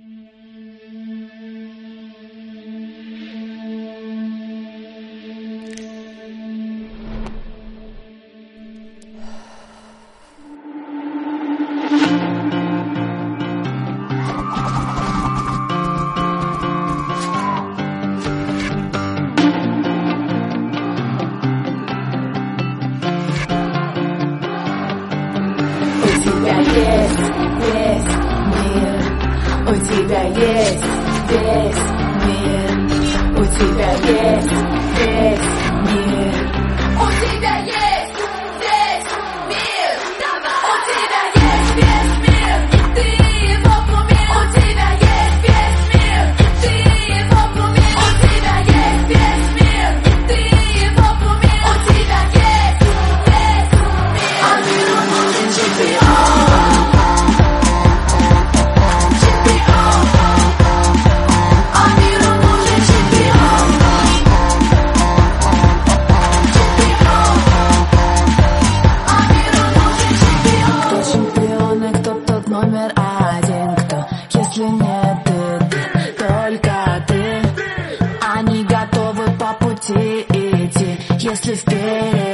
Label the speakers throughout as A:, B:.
A: Mm-hmm. У тебя есть здесь мир, у тебя есть светит Только ты. Они готовы по пути идти Если впереди.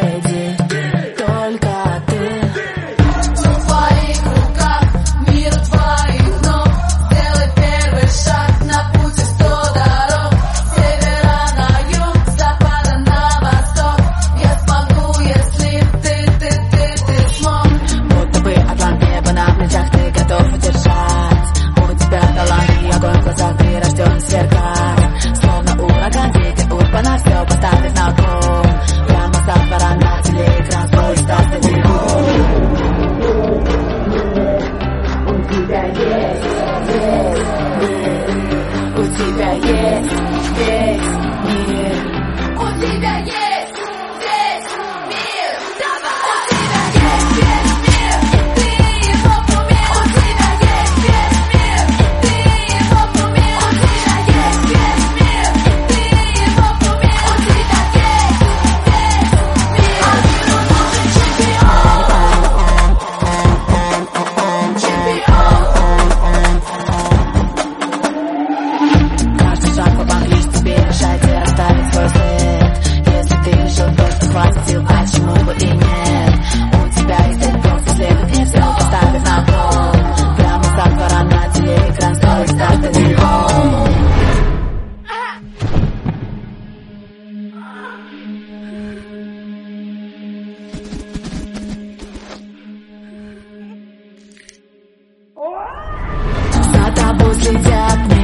A: sejak